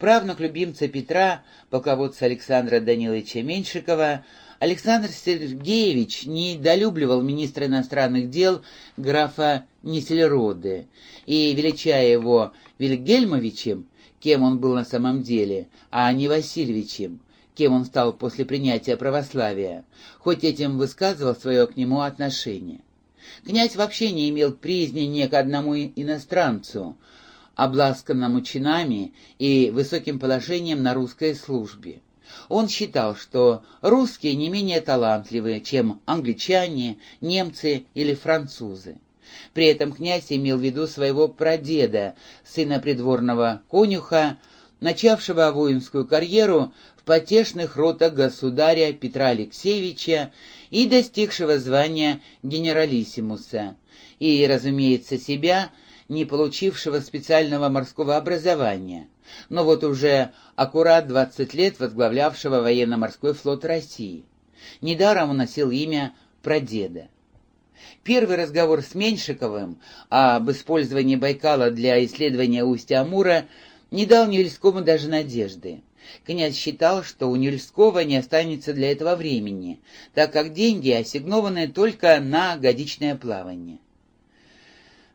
правнук любимца Петра, полководца Александра Даниловича Меньшикова, Александр Сергеевич недолюбливал министра иностранных дел графа Нисельроде и, величая его Вильгельмовичем, кем он был на самом деле, а не Васильевичем, кем он стал после принятия православия, хоть этим высказывал свое к нему отношение. Князь вообще не имел призни ни к одному иностранцу, обласканному чинами и высоким положением на русской службе. Он считал, что русские не менее талантливы, чем англичане, немцы или французы. При этом князь имел в виду своего прадеда, сына придворного конюха, начавшего воинскую карьеру в потешных ротах государя Петра Алексеевича и достигшего звания генералиссимуса, и, разумеется, себя, не получившего специального морского образования, но вот уже аккурат 20 лет возглавлявшего военно-морской флот России. Недаром он носил имя прадеда. Первый разговор с Меньшиковым об использовании Байкала для исследования устья Амура не дал Нильскому даже надежды. Князь считал, что у Нильского не останется для этого времени, так как деньги ассигнованы только на годичное плавание.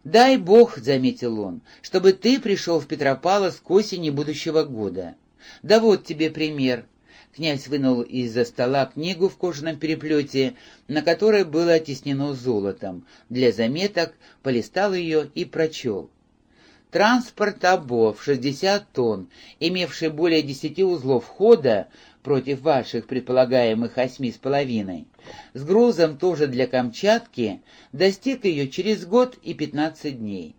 «Дай Бог», — заметил он, — «чтобы ты пришел в Петропавловск к осени будущего года. Да вот тебе пример». Князь вынул из-за стола книгу в кожаном переплете, на которой было оттеснено золотом. Для заметок полистал ее и прочел. Транспорт обов 60 тонн, имевший более 10 узлов хода против ваших предполагаемых восьми с половиной, с грузом тоже для Камчатки, достиг ее через год и 15 дней.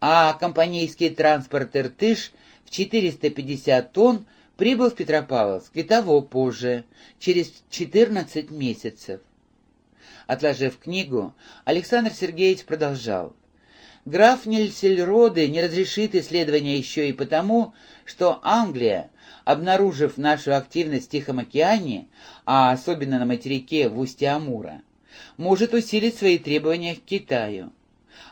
А компанейский транспорт «Иртыш» в 450 тонн прибыл в Петропавловск и того позже, через 14 месяцев. Отложив книгу, Александр Сергеевич продолжал. Граф Нильсельроде не разрешит исследования еще и потому, что Англия, обнаружив нашу активность в Тихом океане, а особенно на материке в устье Амура, может усилить свои требования к Китаю.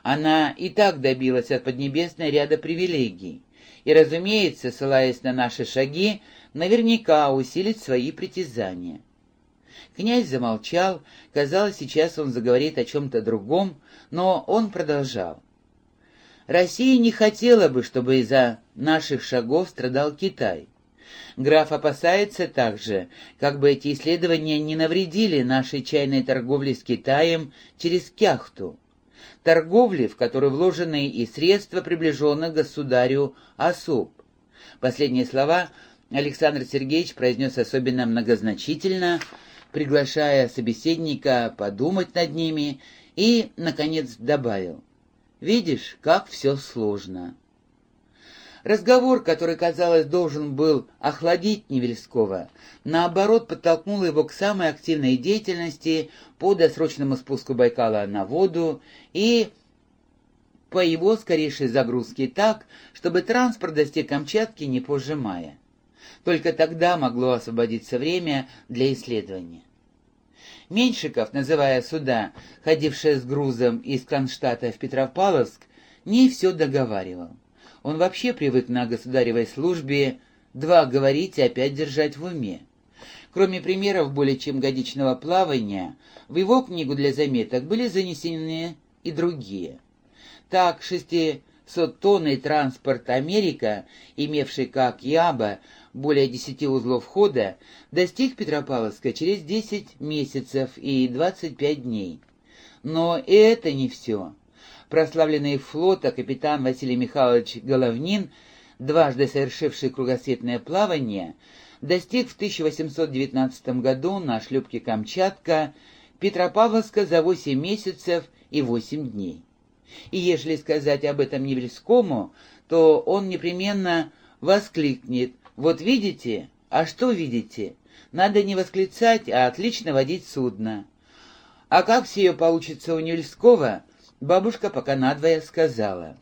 Она и так добилась от Поднебесной ряда привилегий, и, разумеется, ссылаясь на наши шаги, наверняка усилит свои притязания. Князь замолчал, казалось, сейчас он заговорит о чем-то другом, но он продолжал. Россия не хотела бы, чтобы из-за наших шагов страдал Китай. Граф опасается также, как бы эти исследования не навредили нашей чайной торговле с Китаем через Кяхту. Торговли, в которую вложены и средства приближенных государю особ. Последние слова Александр Сергеевич произнес особенно многозначительно, приглашая собеседника подумать над ними и, наконец, добавил — Видишь, как все сложно. Разговор, который, казалось, должен был охладить Невельского, наоборот, подтолкнул его к самой активной деятельности по досрочному спуску Байкала на воду и по его скорейшей загрузке так, чтобы транспорт достиг Камчатки не позже мая. Только тогда могло освободиться время для исследования. Меньшиков, называя суда, ходившее с грузом из Кронштадта в Петропавловск, не все договаривал. Он вообще привык на государевой службе два говорить и опять держать в уме. Кроме примеров более чем годичного плавания, в его книгу для заметок были занесены и другие. Так, 600-тонный транспорт «Америка», имевший как Яба более 10 узлов хода, достиг Петропавловска через 10 месяцев и 25 дней. Но и это не все. Прославленный флота капитан Василий Михайлович Головнин, дважды совершивший кругосветное плавание, достиг в 1819 году на шлюпке «Камчатка» Петропавловска за 8 месяцев и 8 дней. И если сказать об этом Невельскому, то он непременно воскликнет вот видите? А что видите? Надо не восклицать, а отлично водить судно. А как все получится у Нюльского, бабушка пока надвое сказала.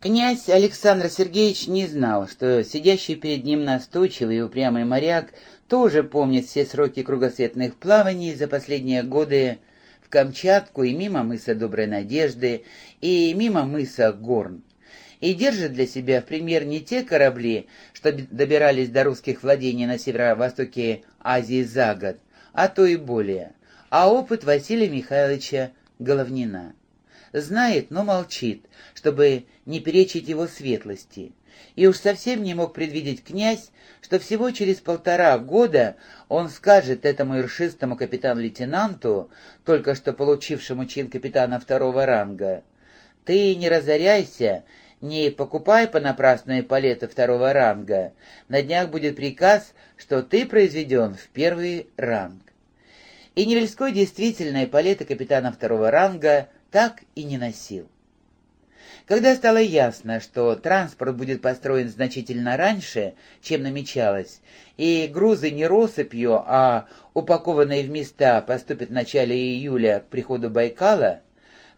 Князь Александр Сергеевич не знал, что сидящий перед ним настойчивый и упрямый моряк тоже помнит все сроки кругосветных плаваний за последние годы в Камчатку и мимо мыса Доброй Надежды, и мимо мыса Горн и держит для себя в пример не те корабли, что добирались до русских владений на северо-востоке Азии за год, а то и более, а опыт Василия Михайловича Головнина. Знает, но молчит, чтобы не перечить его светлости. И уж совсем не мог предвидеть князь, что всего через полтора года он скажет этому иршистому капитан-лейтенанту, только что получившему чин капитана второго ранга, «Ты не разоряйся, не покупай понапрасну эполеты второго ранга. На днях будет приказ, что ты произведен в первый ранг». И Невельской действительно эполеты капитана второго ранга так и не носил. Когда стало ясно, что транспорт будет построен значительно раньше, чем намечалось, и грузы не россыпью, а упакованные в места поступят в начале июля к приходу Байкала,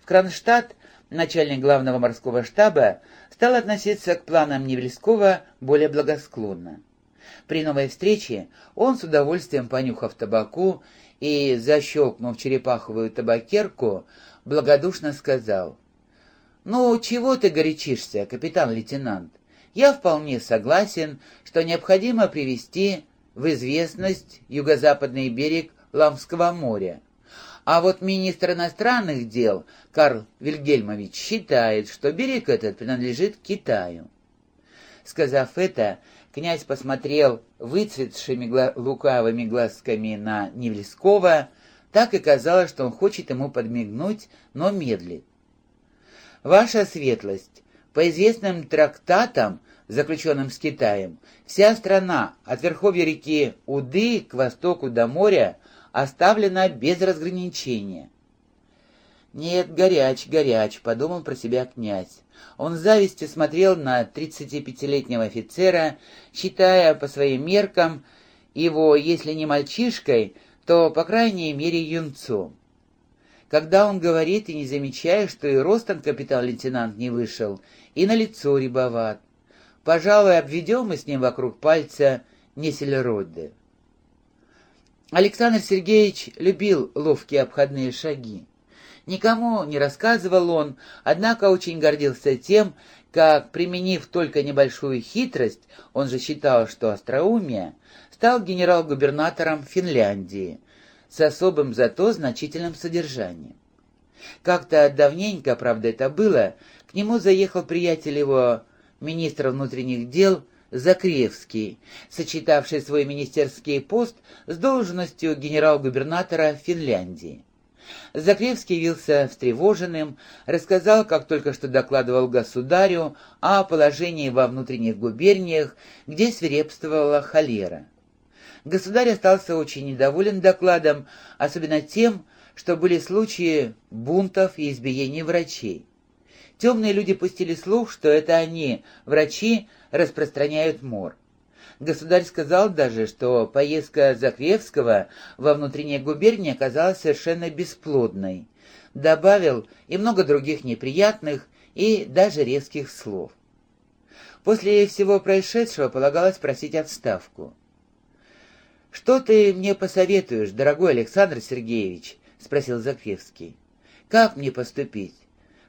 в Кронштадт начальник главного морского штаба стал относиться к планам Невельского более благосклонно. При новой встрече он с удовольствием понюхав табаку и защелкнув черепаховую табакерку, благодушно сказал — «Ну, чего ты горячишься, капитан-лейтенант? Я вполне согласен, что необходимо привести в известность юго-западный берег Ламского моря. А вот министр иностранных дел Карл Вильгельмович считает, что берег этот принадлежит Китаю». Сказав это, князь посмотрел выцветшими гла лукавыми глазками на Невельского, так и казалось, что он хочет ему подмигнуть, но медлит. Ваша светлость, по известным трактатам, заключенным с Китаем, вся страна от верховья реки Уды к востоку до моря оставлена без разграничения. «Нет, горяч, горяч», — подумал про себя князь. Он с завистью смотрел на 35-летнего офицера, считая по своим меркам его, если не мальчишкой, то, по крайней мере, юнцом когда он говорит и не замечая, что и ростом капитан-лейтенант не вышел, и на лицо рябоват. Пожалуй, обведем мы с ним вокруг пальца Несельроды. Александр Сергеевич любил ловкие обходные шаги. Никому не рассказывал он, однако очень гордился тем, как, применив только небольшую хитрость, он же считал, что остроумие, стал генерал-губернатором Финляндии, с особым зато значительным содержанием. Как-то давненько, правда это было, к нему заехал приятель его, министра внутренних дел, Закревский, сочетавший свой министерский пост с должностью генерал-губернатора Финляндии. Закревский явился встревоженным, рассказал, как только что докладывал государю о положении во внутренних губерниях, где свирепствовала холера. Государь остался очень недоволен докладом, особенно тем, что были случаи бунтов и избиений врачей. Темные люди пустили слух, что это они, врачи, распространяют мор. Государь сказал даже, что поездка Закревского во внутренней губернии оказалась совершенно бесплодной. Добавил и много других неприятных и даже резких слов. После всего происшедшего полагалось просить отставку. «Что ты мне посоветуешь, дорогой Александр Сергеевич?» — спросил Закревский. «Как мне поступить?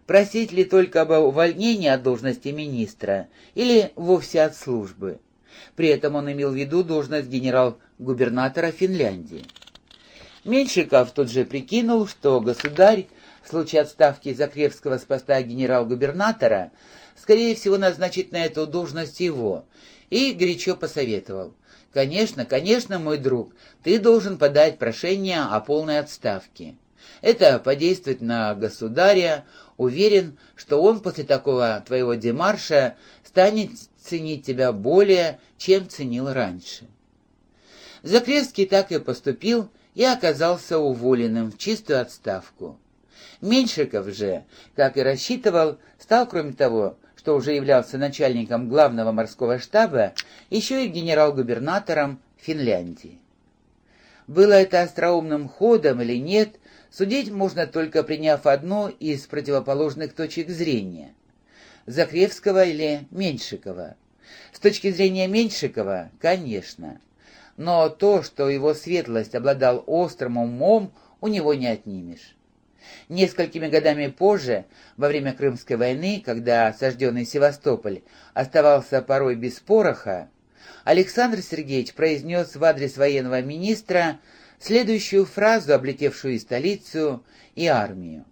Просить ли только об увольнении от должности министра или вовсе от службы?» При этом он имел в виду должность генерал-губернатора Финляндии. Меньшиков тут же прикинул, что государь в случае отставки Закревского с поста генерал-губернатора скорее всего назначит на эту должность его, и горячо посоветовал. «Конечно, конечно, мой друг, ты должен подать прошение о полной отставке. Это подействует на государя. Уверен, что он после такого твоего демарша станет ценить тебя более, чем ценил раньше». Закревский так и поступил и оказался уволенным в чистую отставку. Меньшиков же, как и рассчитывал, стал, кроме того, что уже являлся начальником главного морского штаба, еще и генерал-губернатором Финляндии. Было это остроумным ходом или нет, судить можно только приняв одну из противоположных точек зрения – Закревского или Меньшикова. С точки зрения Меньшикова, конечно. Но то, что его светлость обладал острым умом, у него не отнимешь. Несколькими годами позже, во время Крымской войны, когда осажденный Севастополь оставался порой без пороха, Александр Сергеевич произнес в адрес военного министра следующую фразу, облетевшую и столицу, и армию.